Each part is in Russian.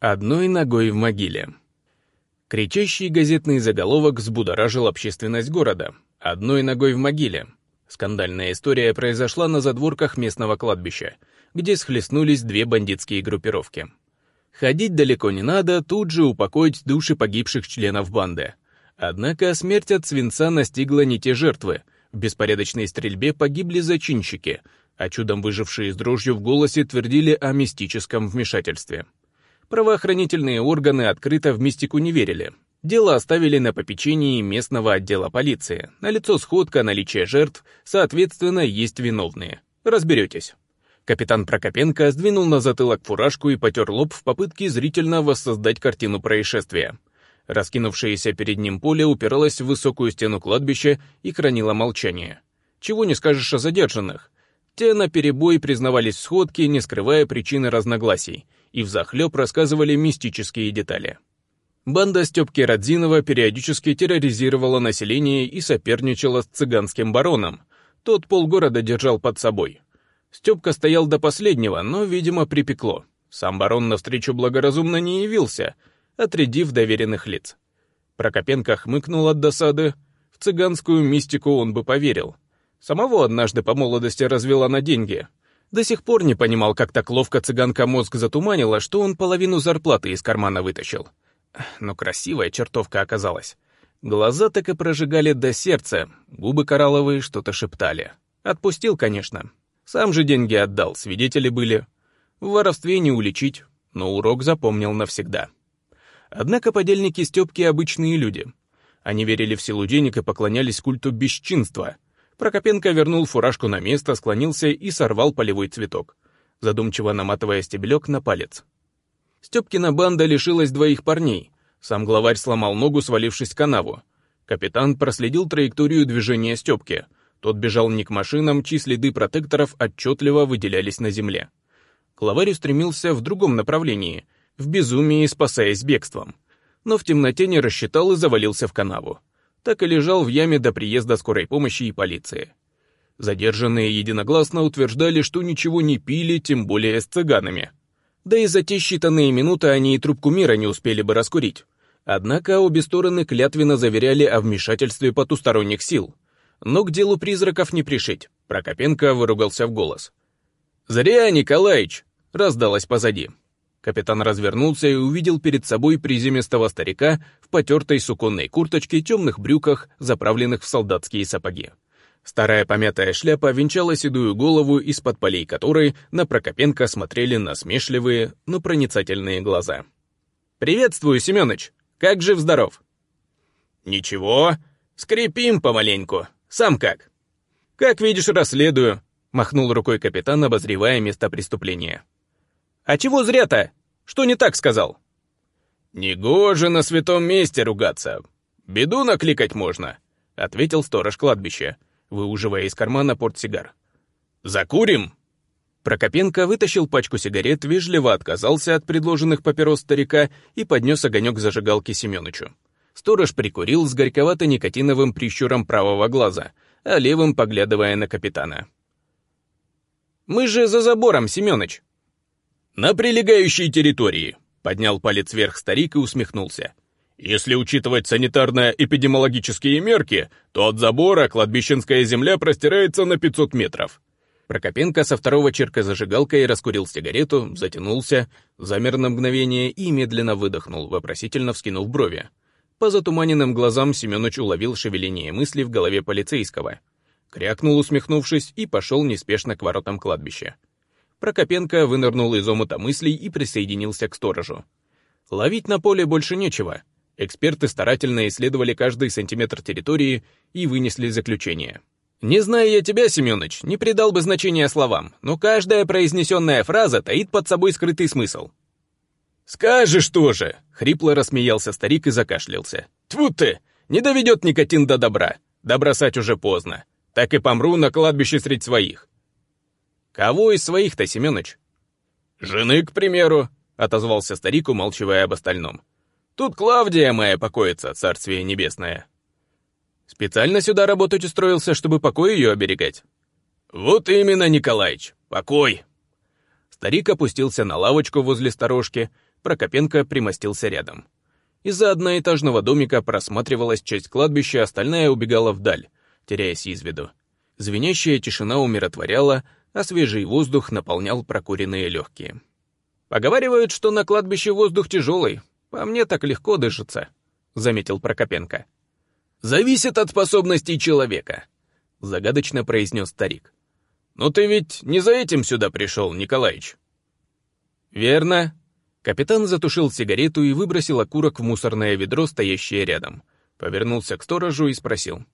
Одной ногой в могиле. Кричащий газетный заголовок взбудоражил общественность города. Одной ногой в могиле. Скандальная история произошла на задворках местного кладбища, где схлестнулись две бандитские группировки. Ходить далеко не надо, тут же упокоить души погибших членов банды. Однако смерть от свинца настигла не те жертвы. В беспорядочной стрельбе погибли зачинщики, а чудом выжившие с дрожью в голосе твердили о мистическом вмешательстве. Правоохранительные органы открыто в мистику не верили. Дело оставили на попечении местного отдела полиции. Налицо сходка, наличие жертв, соответственно, есть виновные. Разберетесь. Капитан Прокопенко сдвинул на затылок фуражку и потер лоб в попытке зрительно воссоздать картину происшествия. Раскинувшееся перед ним поле упиралось в высокую стену кладбища и хранило молчание. Чего не скажешь о задержанных. Те наперебой признавались в сходке, не скрывая причины разногласий — и взахлеб рассказывали мистические детали. Банда Степки Радзинова периодически терроризировала население и соперничала с цыганским бароном. Тот полгорода держал под собой. Степка стоял до последнего, но, видимо, припекло. Сам барон навстречу благоразумно не явился, отрядив доверенных лиц. Прокопенко хмыкнул от досады. В цыганскую мистику он бы поверил. Самого однажды по молодости развела на деньги, до сих пор не понимал, как так ловко цыганка мозг затуманила, что он половину зарплаты из кармана вытащил. Но красивая чертовка оказалась. Глаза так и прожигали до сердца, губы коралловые что-то шептали. Отпустил, конечно. Сам же деньги отдал, свидетели были. В воровстве не уличить, но урок запомнил навсегда. Однако подельники Степки обычные люди. Они верили в силу денег и поклонялись культу бесчинства — Прокопенко вернул фуражку на место, склонился и сорвал полевой цветок, задумчиво наматывая стебелек на палец. Степкина банда лишилась двоих парней. Сам главарь сломал ногу, свалившись в канаву. Капитан проследил траекторию движения Степки. Тот бежал не к машинам, чьи следы протекторов отчетливо выделялись на земле. Главарь устремился в другом направлении, в безумии спасаясь бегством. Но в темноте не рассчитал и завалился в канаву так и лежал в яме до приезда скорой помощи и полиции. Задержанные единогласно утверждали, что ничего не пили, тем более с цыганами. Да и за те считанные минуты они и трубку мира не успели бы раскурить. Однако обе стороны клятвенно заверяли о вмешательстве потусторонних сил. Но к делу призраков не пришить. Прокопенко выругался в голос. «Зря, Николаич!» — раздалось позади. Капитан развернулся и увидел перед собой приземистого старика в потертой суконной курточке, темных брюках, заправленных в солдатские сапоги. Старая помятая шляпа венчала седую голову, из-под полей которой на Прокопенко смотрели насмешливые, но проницательные глаза. «Приветствую, Семёныч! Как жив-здоров?» «Ничего, скрипим помаленьку. Сам как?» «Как видишь, расследую», — махнул рукой капитан, обозревая место преступления. «А чего зря-то? Что не так сказал?» «Негоже на святом месте ругаться. Беду накликать можно», — ответил сторож кладбища, выуживая из кармана портсигар. «Закурим?» Прокопенко вытащил пачку сигарет, вежливо отказался от предложенных папирос старика и поднес огонек зажигалки Семёнычу. Сторож прикурил с горьковато-никотиновым прищуром правого глаза, а левым поглядывая на капитана. «Мы же за забором, Семёныч!» «На прилегающей территории», — поднял палец вверх старик и усмехнулся. «Если учитывать санитарно-эпидемиологические мерки, то от забора кладбищенская земля простирается на 500 метров». Прокопенко со второго черка зажигалкой раскурил сигарету, затянулся, замер на мгновение и медленно выдохнул, вопросительно вскинув брови. По затуманенным глазам Семенович уловил шевеление мысли в голове полицейского. Крякнул, усмехнувшись, и пошел неспешно к воротам кладбища. Прокопенко вынырнул из омута мыслей и присоединился к сторожу. Ловить на поле больше нечего. Эксперты старательно исследовали каждый сантиметр территории и вынесли заключение. «Не зная я тебя, Семёныч, не придал бы значения словам, но каждая произнесенная фраза таит под собой скрытый смысл». «Скажешь тоже!» — хрипло рассмеялся старик и закашлялся. «Тьфу ты! Не доведет никотин до добра. Добросать уже поздно. Так и помру на кладбище средь своих. «Кого из своих-то, Семёныч?» «Жены, к примеру», — отозвался старик, умалчивая об остальном. «Тут Клавдия моя покоится, царствие небесное». «Специально сюда работать устроился, чтобы покой ее оберегать?» «Вот именно, Николаич, покой!» Старик опустился на лавочку возле сторожки, Прокопенко примостился рядом. Из-за одноэтажного домика просматривалась часть кладбища, остальная убегала вдаль, теряясь из виду. Звенящая тишина умиротворяла, а свежий воздух наполнял прокуренные легкие. «Поговаривают, что на кладбище воздух тяжелый. По мне так легко дышится», — заметил Прокопенко. «Зависит от способностей человека», — загадочно произнес старик. «Но ты ведь не за этим сюда пришел, Николаич?» «Верно». Капитан затушил сигарету и выбросил окурок в мусорное ведро, стоящее рядом. Повернулся к сторожу и спросил.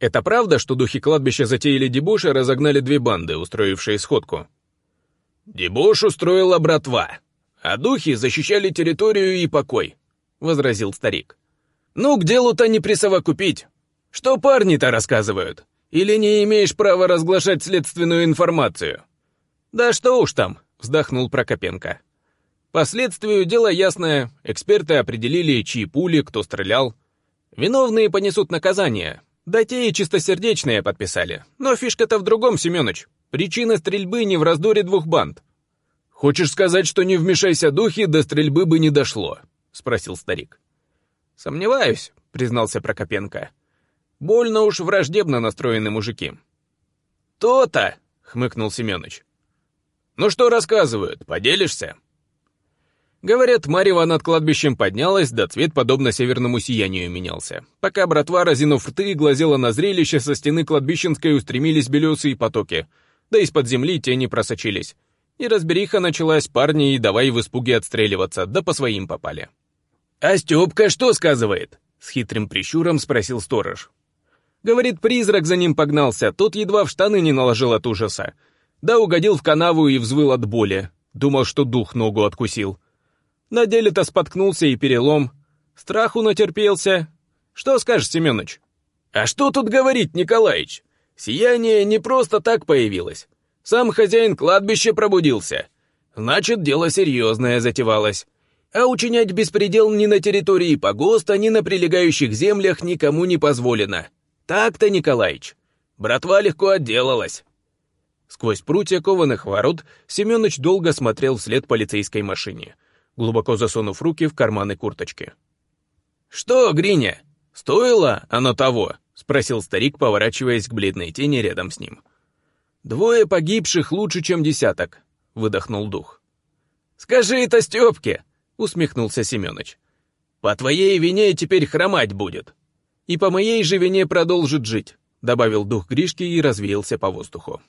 «Это правда, что духи кладбища затеяли дебош и разогнали две банды, устроившие сходку?» «Дебош устроила братва, а духи защищали территорию и покой», — возразил старик. «Ну, к делу-то не присовокупить. Что парни-то рассказывают? Или не имеешь права разглашать следственную информацию?» «Да что уж там», — вздохнул Прокопенко. «По следствию дело ясное, эксперты определили, чьи пули, кто стрелял. Виновные понесут наказание, да те и чистосердечные подписали. Но фишка-то в другом, Семёныч. Причина стрельбы не в раздоре двух банд. «Хочешь сказать, что не вмешайся духи, до стрельбы бы не дошло?» — спросил старик. «Сомневаюсь», — признался Прокопенко. «Больно уж враждебно настроены мужики». «То-то!» — хмыкнул Семёныч. «Ну что рассказывают, поделишься?» Говорят, Марева над кладбищем поднялась, да цвет подобно северному сиянию менялся. Пока братва, разинув рты, глазела на зрелище, со стены кладбищенской устремились белесые потоки, да из-под земли тени просочились. И разбериха началась, парни, и давай в испуге отстреливаться, да по своим попали. «А Степка что сказывает?» — с хитрым прищуром спросил сторож. Говорит, призрак за ним погнался, тот едва в штаны не наложил от ужаса. Да угодил в канаву и взвыл от боли. Думал, что дух ногу откусил. На деле-то споткнулся и перелом. Страху натерпелся. Что скажешь, Семёныч? А что тут говорить, Николаич? Сияние не просто так появилось. Сам хозяин кладбища пробудился. Значит, дело серьезное затевалось. А учинять беспредел ни на территории погоста, ни на прилегающих землях никому не позволено. Так-то, Николаич. Братва легко отделалась. Сквозь прутья кованых ворот Семёныч долго смотрел вслед полицейской машине — глубоко засунув руки в карманы курточки. «Что, Гриня, стоило оно того?» — спросил старик, поворачиваясь к бледной тени рядом с ним. «Двое погибших лучше, чем десяток», — выдохнул дух. «Скажи это Степке!» — усмехнулся Семёныч. «По твоей вине теперь хромать будет. И по моей же вине продолжит жить», — добавил дух Гришки и развеялся по воздуху.